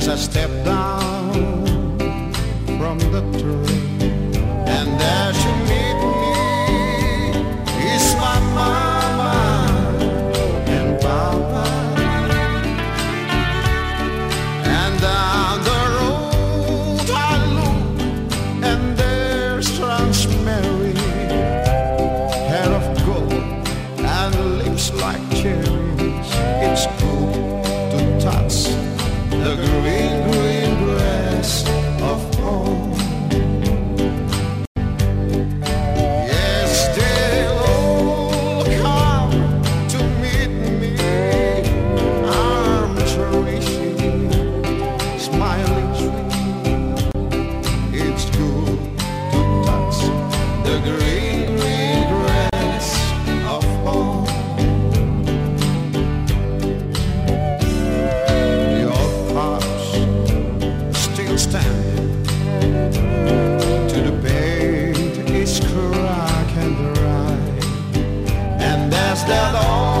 as I step down from the train. And there she that old